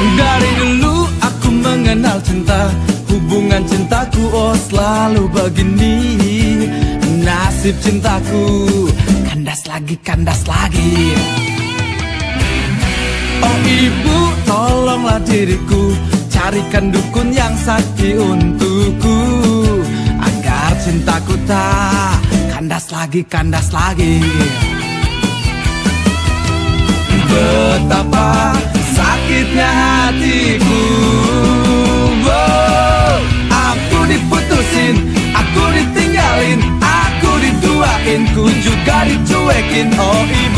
Dari dulu aku mengenal cinta. Hubungan cintaku oh selalu begini. Nasib cintaku Kandas lagi, kandas lagi. Oh ibu tolonglah diriku. Carikan dukun yang sakti untukku. Agar cintaku tak kandas lagi, kandas lagi. Ber ku juga dicuekin Oh ibu,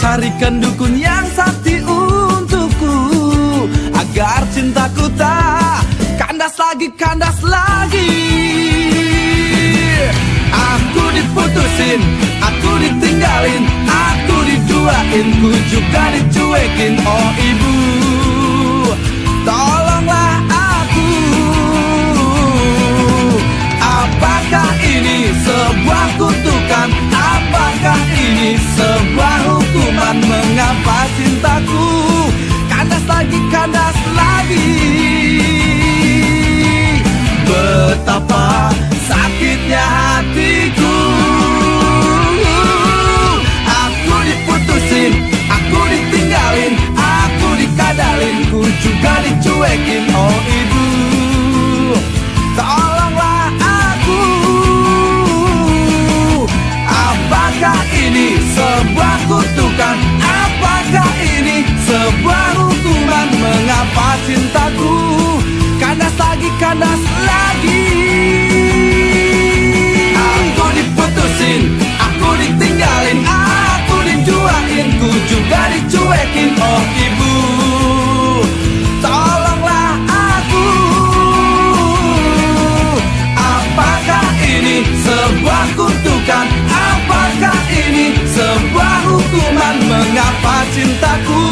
Carikan dukun yang sakti untukku. Agar cintaku tak kandas lagi, kandas lagi. Aku diputusin, aku ditinggalin Aku diduain, ku juga dicuekin. Oh ibu, lagi, kandas juga dicuekin. Oh ibu, tolonglah aku. Apakah ini sebuah kutukan? Apakah ini sebuah hukuman? Mengapa cintaku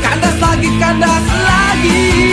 kandas lagi, kandas lagi?